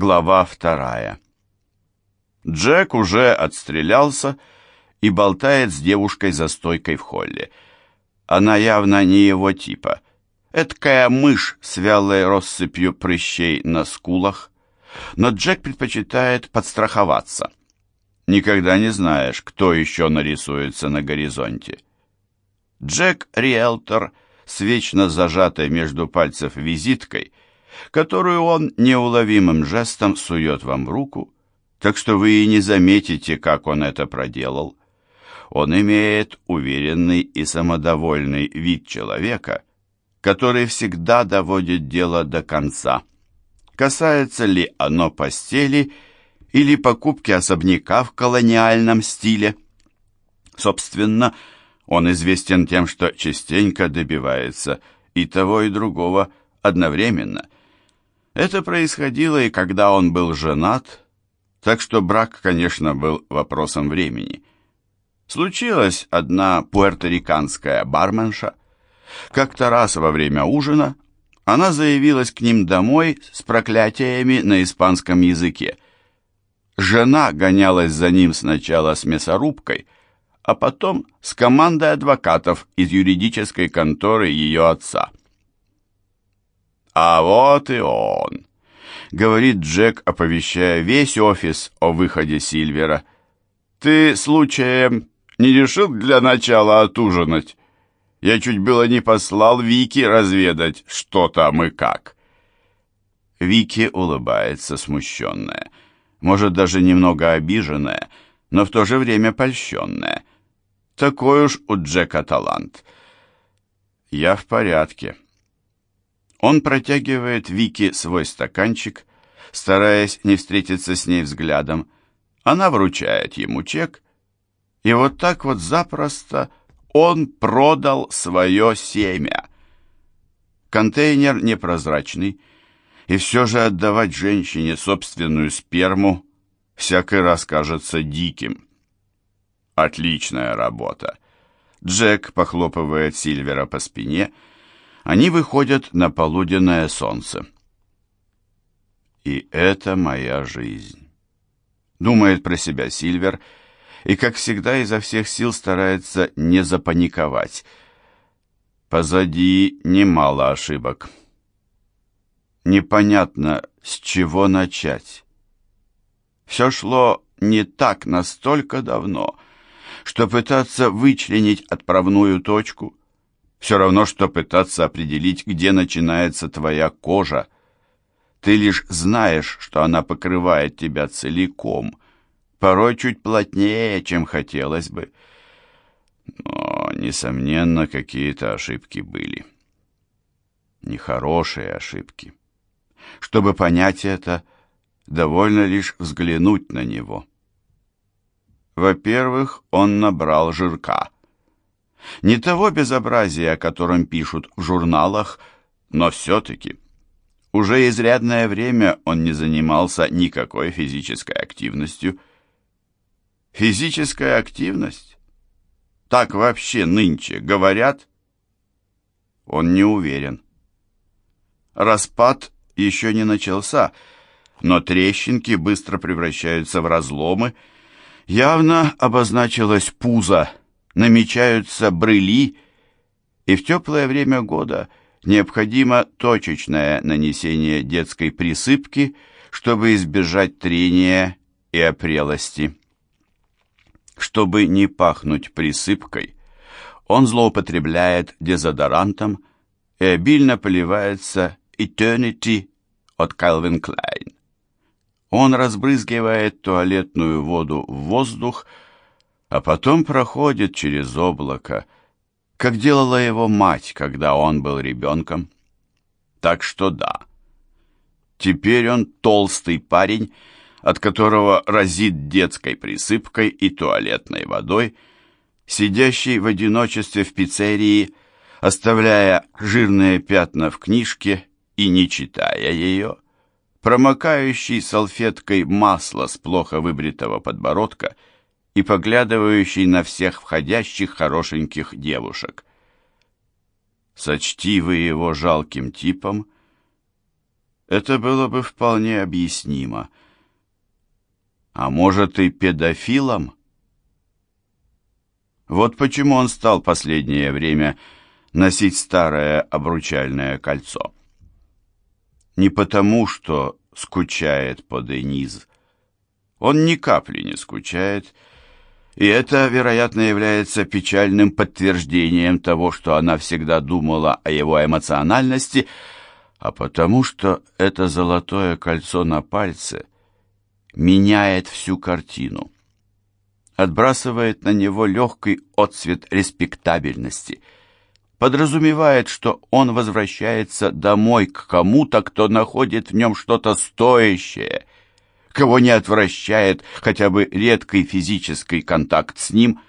Глава вторая. Джек уже отстрелялся и болтает с девушкой за стойкой в холле. Она явно не его типа. Эдкая мышь с вялой россыпью прыщей на скулах. Но Джек предпочитает подстраховаться. Никогда не знаешь, кто еще нарисуется на горизонте. Джек — риэлтор с вечно зажатой между пальцев визиткой — которую он неуловимым жестом сует вам в руку, так что вы и не заметите, как он это проделал. Он имеет уверенный и самодовольный вид человека, который всегда доводит дело до конца. Касается ли оно постели или покупки особняка в колониальном стиле? Собственно, он известен тем, что частенько добивается и того, и другого одновременно – это происходило и когда он был женат, так что брак, конечно, был вопросом времени. Случилась одна пуэрториканская барменша. Как-то раз во время ужина она заявилась к ним домой с проклятиями на испанском языке. Жена гонялась за ним сначала с мясорубкой, а потом с командой адвокатов из юридической конторы ее отца. «А вот и он», — говорит Джек, оповещая весь офис о выходе Сильвера. «Ты, случаем, не решил для начала отужинать? Я чуть было не послал Вики разведать, что там и как». Вики улыбается, смущенная, может, даже немного обиженная, но в то же время польщенная. Такой уж у Джека талант. «Я в порядке», он протягивает Вики свой стаканчик, стараясь не встретиться с ней взглядом. Она вручает ему чек, и вот так вот запросто он продал свое семя. Контейнер непрозрачный, и все же отдавать женщине собственную сперму всякий раз кажется диким. Отличная работа. Джек похлопывает Сильвера по спине, они выходят на полуденное солнце. «И это моя жизнь», — думает про себя Сильвер, и, как всегда, изо всех сил старается не запаниковать. Позади немало ошибок. Непонятно, с чего начать. Все шло не так настолько давно, что пытаться вычленить отправную точку все равно, что пытаться определить, где начинается твоя кожа. Ты лишь знаешь, что она покрывает тебя целиком, порой чуть плотнее, чем хотелось бы. Но, несомненно, какие-то ошибки были. Нехорошие ошибки. Чтобы понять это, довольно лишь взглянуть на него. Во-первых, он набрал жирка — не того безобразия, о котором пишут в журналах, но все-таки. Уже изрядное время он не занимался никакой физической активностью. Физическая активность? Так вообще нынче говорят? Он не уверен. Распад еще не начался, но трещинки быстро превращаются в разломы. Явно обозначилось пузо, намечаются брыли, и в теплое время года необходимо точечное нанесение детской присыпки, чтобы избежать трения и опрелости. Чтобы не пахнуть присыпкой, он злоупотребляет дезодорантом и обильно поливается Eternity от Calvin Klein. Он разбрызгивает туалетную воду в воздух, а потом проходит через облако, как делала его мать, когда он был ребенком. Так что да, теперь он толстый парень, от которого разит детской присыпкой и туалетной водой, сидящий в одиночестве в пиццерии, оставляя жирные пятна в книжке и не читая ее, промокающий салфеткой масло с плохо выбритого подбородка – и поглядывающий на всех входящих хорошеньких девушек. Сочти вы его жалким типом, это было бы вполне объяснимо. А может и педофилом? Вот почему он стал последнее время носить старое обручальное кольцо. Не потому, что скучает по Дениз. Он ни капли не скучает, и это, вероятно, является печальным подтверждением того, что она всегда думала о его эмоциональности, а потому что это золотое кольцо на пальце меняет всю картину отбрасывает на него легкий отцвет респектабельности, подразумевает, что он возвращается домой к кому-то, кто находит в нем что-то стоящее, кого не отвращает хотя бы редкий физический контакт с ним,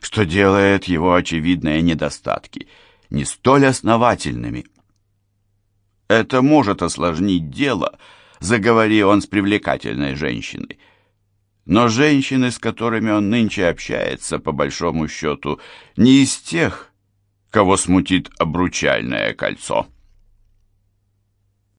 что делает его очевидные недостатки не столь основательными. Это может осложнить дело, заговори он с привлекательной женщиной. Но женщины, с которыми он нынче общается, по большому счету, не из тех, кого смутит обручальное кольцо.